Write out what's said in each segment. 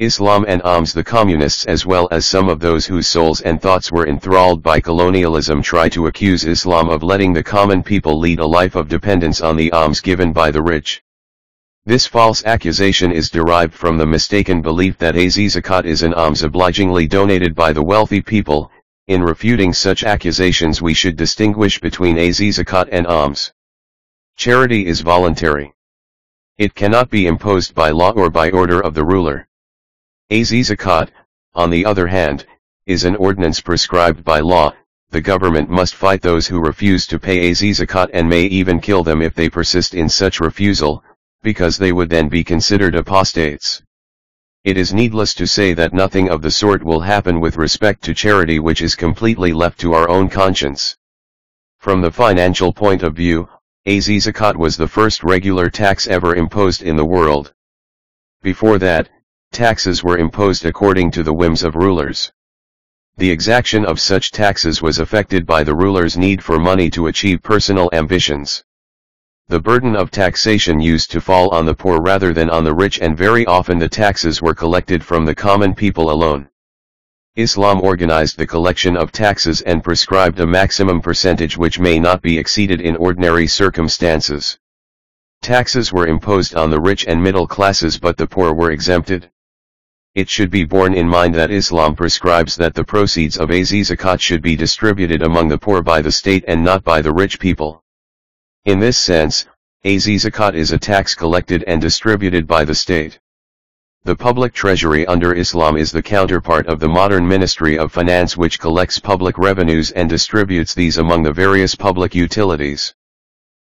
Islam and AMS the communists as well as some of those whose souls and thoughts were enthralled by colonialism try to accuse Islam of letting the common people lead a life of dependence on the alms given by the rich. This false accusation is derived from the mistaken belief that a zakat is an alms obligingly donated by the wealthy people, in refuting such accusations we should distinguish between a zakat and alms. Charity is voluntary. It cannot be imposed by law or by order of the ruler. A zakat, on the other hand, is an ordinance prescribed by law, the government must fight those who refuse to pay a zakat and may even kill them if they persist in such refusal, because they would then be considered apostates. It is needless to say that nothing of the sort will happen with respect to charity which is completely left to our own conscience. From the financial point of view, a zakat was the first regular tax ever imposed in the world. Before that, taxes were imposed according to the whims of rulers. The exaction of such taxes was affected by the ruler's need for money to achieve personal ambitions. The burden of taxation used to fall on the poor rather than on the rich and very often the taxes were collected from the common people alone. Islam organized the collection of taxes and prescribed a maximum percentage which may not be exceeded in ordinary circumstances. Taxes were imposed on the rich and middle classes but the poor were exempted. It should be borne in mind that Islam prescribes that the proceeds of a zakat should be distributed among the poor by the state and not by the rich people. In this sense, a zakat is a tax collected and distributed by the state. The public treasury under Islam is the counterpart of the modern Ministry of Finance which collects public revenues and distributes these among the various public utilities.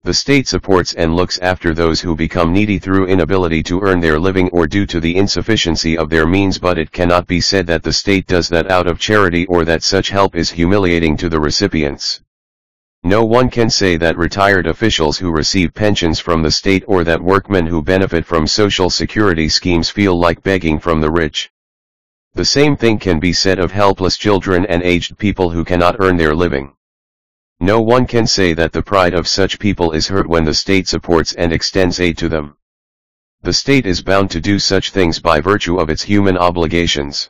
The state supports and looks after those who become needy through inability to earn their living or due to the insufficiency of their means but it cannot be said that the state does that out of charity or that such help is humiliating to the recipients. No one can say that retired officials who receive pensions from the state or that workmen who benefit from social security schemes feel like begging from the rich. The same thing can be said of helpless children and aged people who cannot earn their living. No one can say that the pride of such people is hurt when the state supports and extends aid to them. The state is bound to do such things by virtue of its human obligations.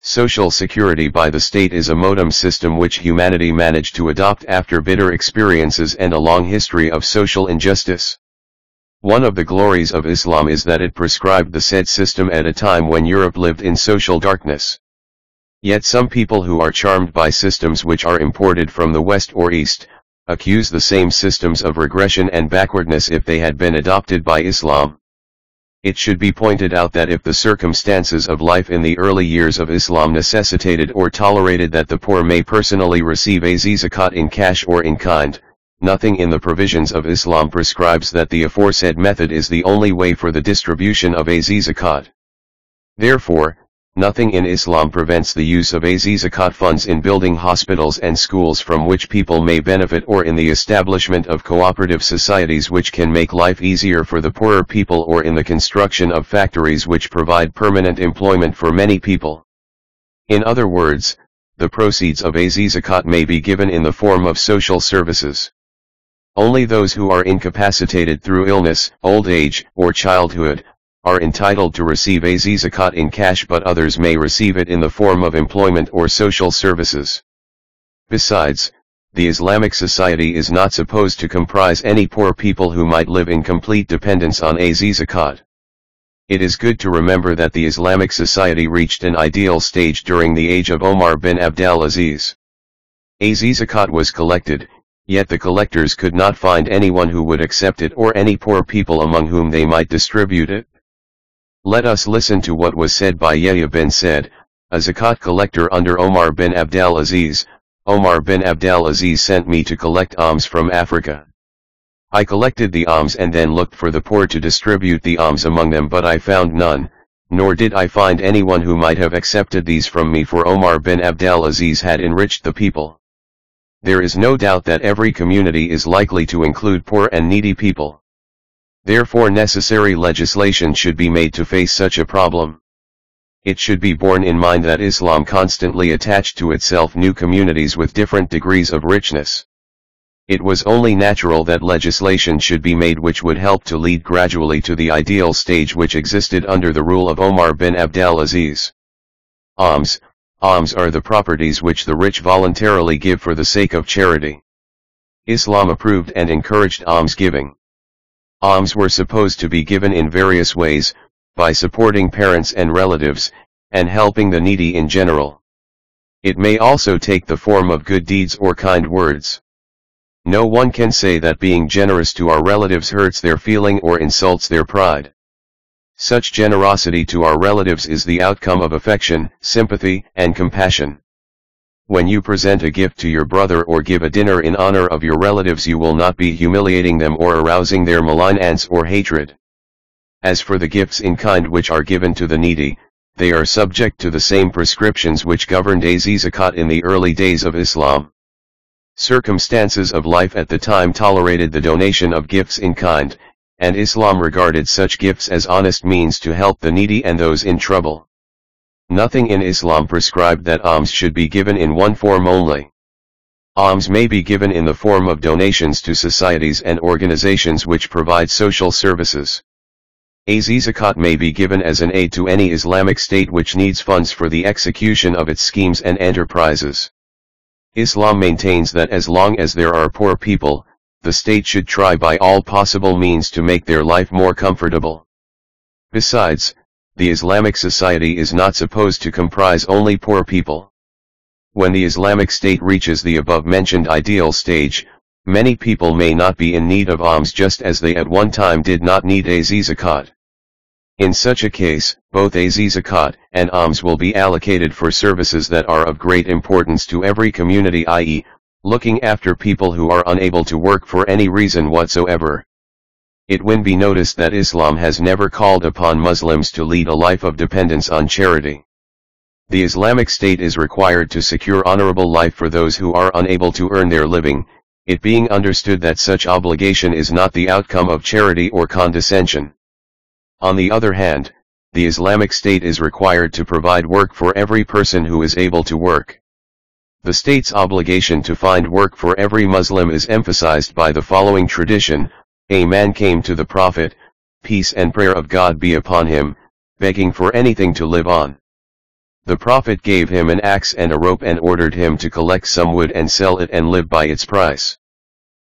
Social security by the state is a modem system which humanity managed to adopt after bitter experiences and a long history of social injustice. One of the glories of Islam is that it prescribed the said system at a time when Europe lived in social darkness. Yet some people who are charmed by systems which are imported from the West or East, accuse the same systems of regression and backwardness if they had been adopted by Islam. It should be pointed out that if the circumstances of life in the early years of Islam necessitated or tolerated that the poor may personally receive a in cash or in kind, nothing in the provisions of Islam prescribes that the aforesaid method is the only way for the distribution of a. Therefore, Nothing in Islam prevents the use of az zakat funds in building hospitals and schools from which people may benefit or in the establishment of cooperative societies which can make life easier for the poorer people or in the construction of factories which provide permanent employment for many people. In other words, the proceeds of az zakat may be given in the form of social services. Only those who are incapacitated through illness, old age, or childhood, are entitled to receive a zakat in cash but others may receive it in the form of employment or social services. Besides, the Islamic society is not supposed to comprise any poor people who might live in complete dependence on a zakat. It is good to remember that the Islamic society reached an ideal stage during the age of Omar bin Abdul Aziz. A zakat was collected, yet the collectors could not find anyone who would accept it or any poor people among whom they might distribute it. Let us listen to what was said by Yahya bin Said, a zakat collector under Omar bin Abdel Aziz. Omar bin Abdel Aziz sent me to collect alms from Africa. I collected the alms and then looked for the poor to distribute the alms among them but I found none, nor did I find anyone who might have accepted these from me for Omar bin Abdel Aziz had enriched the people. There is no doubt that every community is likely to include poor and needy people. Therefore necessary legislation should be made to face such a problem. It should be borne in mind that Islam constantly attached to itself new communities with different degrees of richness. It was only natural that legislation should be made which would help to lead gradually to the ideal stage which existed under the rule of Omar bin Abdel Aziz. Alms, alms are the properties which the rich voluntarily give for the sake of charity. Islam approved and encouraged alms giving. Alms were supposed to be given in various ways, by supporting parents and relatives, and helping the needy in general. It may also take the form of good deeds or kind words. No one can say that being generous to our relatives hurts their feeling or insults their pride. Such generosity to our relatives is the outcome of affection, sympathy, and compassion. When you present a gift to your brother or give a dinner in honor of your relatives you will not be humiliating them or arousing their malignance or hatred. As for the gifts in kind which are given to the needy, they are subject to the same prescriptions which governed az in the early days of Islam. Circumstances of life at the time tolerated the donation of gifts in kind, and Islam regarded such gifts as honest means to help the needy and those in trouble. Nothing in Islam prescribed that alms should be given in one form only. Alms may be given in the form of donations to societies and organizations which provide social services. Az zakat may be given as an aid to any Islamic state which needs funds for the execution of its schemes and enterprises. Islam maintains that as long as there are poor people, the state should try by all possible means to make their life more comfortable. Besides, the Islamic society is not supposed to comprise only poor people. When the Islamic State reaches the above-mentioned ideal stage, many people may not be in need of alms just as they at one time did not need a zakat. In such a case, both a zakat and alms will be allocated for services that are of great importance to every community i.e., looking after people who are unable to work for any reason whatsoever. It will be noticed that Islam has never called upon Muslims to lead a life of dependence on charity. The Islamic State is required to secure honorable life for those who are unable to earn their living, it being understood that such obligation is not the outcome of charity or condescension. On the other hand, the Islamic State is required to provide work for every person who is able to work. The state's obligation to find work for every Muslim is emphasized by the following tradition, a man came to the Prophet, peace and prayer of God be upon him, begging for anything to live on. The Prophet gave him an axe and a rope and ordered him to collect some wood and sell it and live by its price.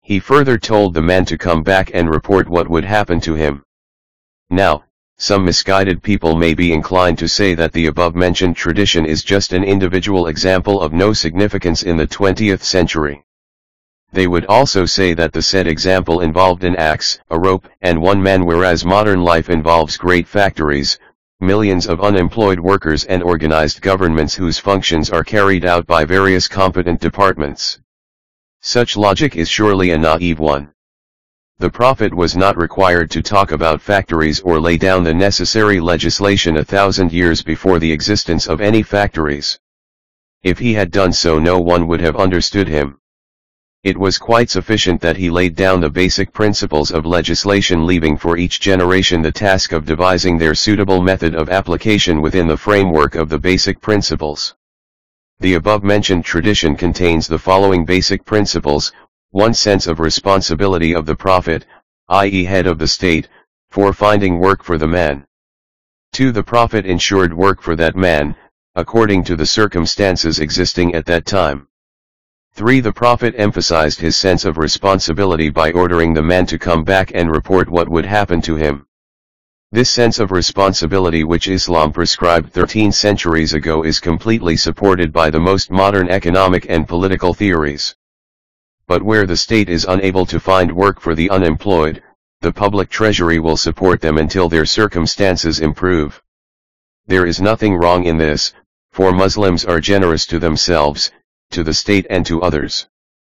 He further told the man to come back and report what would happen to him. Now, some misguided people may be inclined to say that the above-mentioned tradition is just an individual example of no significance in the 20th century. They would also say that the said example involved an axe, a rope, and one man whereas modern life involves great factories, millions of unemployed workers and organized governments whose functions are carried out by various competent departments. Such logic is surely a naive one. The Prophet was not required to talk about factories or lay down the necessary legislation a thousand years before the existence of any factories. If he had done so no one would have understood him. It was quite sufficient that he laid down the basic principles of legislation leaving for each generation the task of devising their suitable method of application within the framework of the basic principles. The above-mentioned tradition contains the following basic principles, one sense of responsibility of the prophet, i.e. head of the state, for finding work for the man. 2. The prophet ensured work for that man, according to the circumstances existing at that time. 3. The prophet emphasized his sense of responsibility by ordering the man to come back and report what would happen to him. This sense of responsibility which Islam prescribed 13 centuries ago is completely supported by the most modern economic and political theories but where the state is unable to find work for the unemployed, the public treasury will support them until their circumstances improve. There is nothing wrong in this, for Muslims are generous to themselves, to the state and to others.